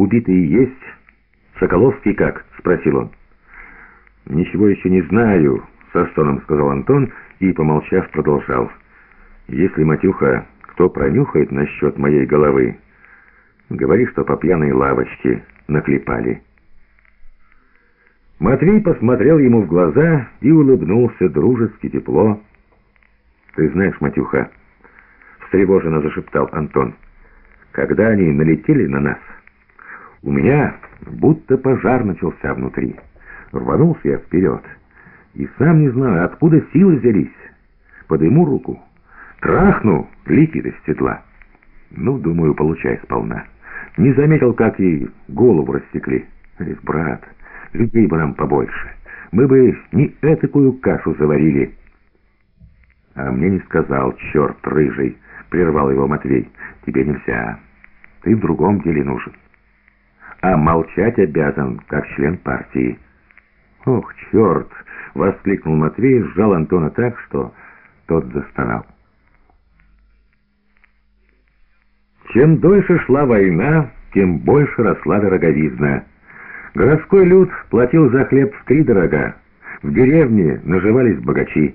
убитые есть? Соколовский как?» — спросил он. «Ничего еще не знаю», — со стоном сказал Антон и, помолчав, продолжал. «Если, Матюха, кто пронюхает насчет моей головы, говори, что по пьяной лавочке наклепали». Матвей посмотрел ему в глаза и улыбнулся дружески тепло. «Ты знаешь, Матюха», — встревоженно зашептал Антон, — «когда они налетели на нас, у меня будто пожар начался внутри. Рванулся я вперед, и сам не знаю, откуда силы взялись. Подыму руку, трахну, летит из седла. Ну, думаю, получай сполна. Не заметил, как и голову растекли. Эх, брат...» людей бы нам побольше. Мы бы не этакую кашу заварили. А мне не сказал, черт рыжий, прервал его Матвей. Тебе нельзя. Ты в другом деле нужен. А молчать обязан, как член партии. Ох, черт! Воскликнул Матвей сжал Антона так, что тот застонал. Чем дольше шла война, тем больше росла дороговизна. Городской люд платил за хлеб втридорога. В деревне наживались богачи.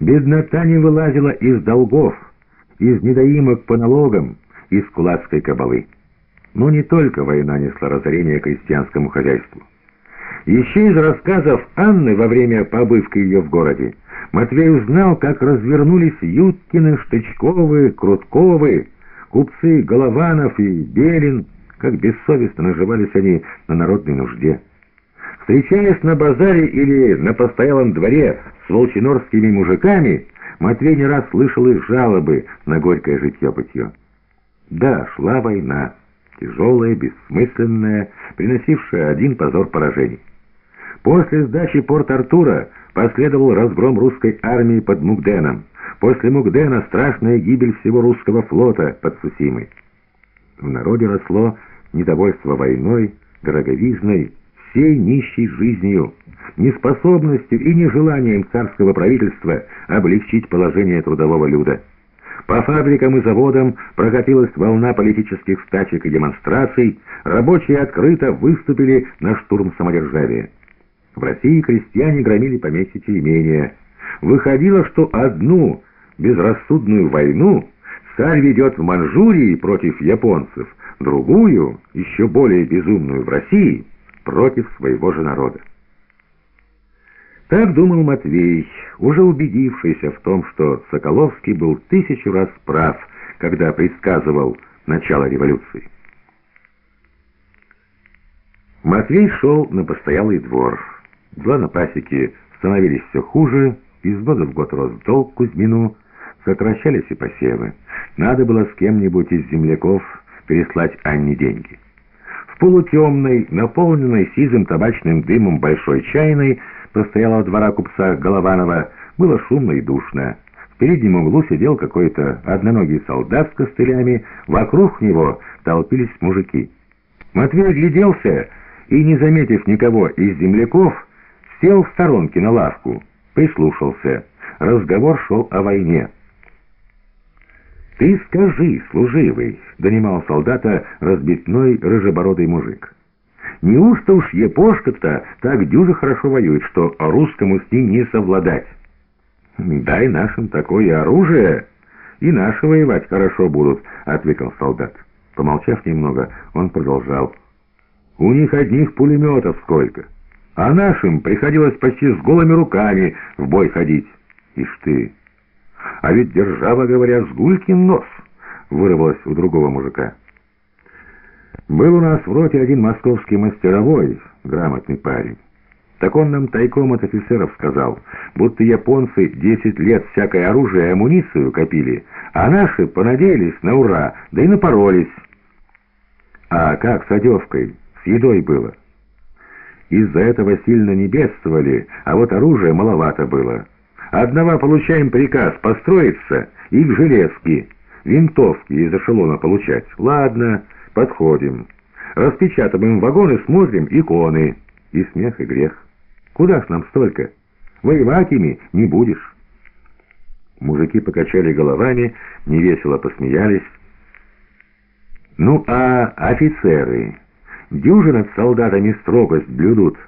Беднота не вылазила из долгов, из недоимок по налогам, из кулацкой кабалы. Но не только война несла разорение крестьянскому хозяйству. Еще из рассказов Анны во время побывки ее в городе Матвей узнал, как развернулись Юткины, Штычковы, Крутковы, купцы Голованов и Белин, как бессовестно наживались они на народной нужде. Встречаясь на базаре или на постоялом дворе с волчинорскими мужиками, Матвей не раз слышал их жалобы на горькое житье-бытье. Да, шла война, тяжелая, бессмысленная, приносившая один позор поражений. После сдачи Порт-Артура последовал разгром русской армии под Мугденом. После Мугдена страшная гибель всего русского флота под Сусимой. В народе росло недовольство войной, дороговизной, всей нищей жизнью, неспособностью и нежеланием царского правительства облегчить положение трудового люда. По фабрикам и заводам прокатилась волна политических стачек и демонстраций, рабочие открыто выступили на штурм самодержавия. В России крестьяне громили поместья имения. Выходило, что одну безрассудную войну царь ведет в Манчжурии против японцев, другую, еще более безумную в России, против своего же народа. Так думал Матвей, уже убедившийся в том, что Соколовский был тысячу раз прав, когда предсказывал начало революции. Матвей шел на постоялый двор. Два на пасеке становились все хуже, из года в год рос долг Кузьмину, сокращались и посевы. Надо было с кем-нибудь из земляков переслать Анне деньги. В полутемной, наполненной сизым табачным дымом большой чайной постояла двора купца Голованова, было шумно и душно. В переднем углу сидел какой-то одноногий солдат с костылями, вокруг него толпились мужики. Матвей огляделся и, не заметив никого из земляков, сел в сторонке на лавку, прислушался. Разговор шел о войне. «Ты скажи, служивый!» — донимал солдата разбитной рыжебородый мужик. «Неужто уж епошка-то так дюже хорошо воюет, что русскому с ним не совладать?» «Дай нашим такое оружие, и наши воевать хорошо будут», — ответил солдат. Помолчав немного, он продолжал. «У них одних пулеметов сколько, а нашим приходилось почти с голыми руками в бой ходить. Ишь ты!» А ведь держава, говорят, сгулькин нос, вырвалось у другого мужика. Был у нас в роте один московский мастеровой, грамотный парень. Так он нам тайком от офицеров сказал, будто японцы 10 лет всякое оружие и амуницию копили, а наши понадеялись на ура, да и напоролись. А как с одевкой, с едой было? Из-за этого сильно не бедствовали, а вот оружия маловато было. Одного получаем приказ построиться и к железке, винтовки из эшелона получать. Ладно, подходим. Распечатываем вагоны, смотрим иконы. И смех, и грех. Куда ж нам столько? Воевать ими не будешь. Мужики покачали головами, невесело посмеялись. Ну а офицеры? Дюжи над солдатами строгость блюдут,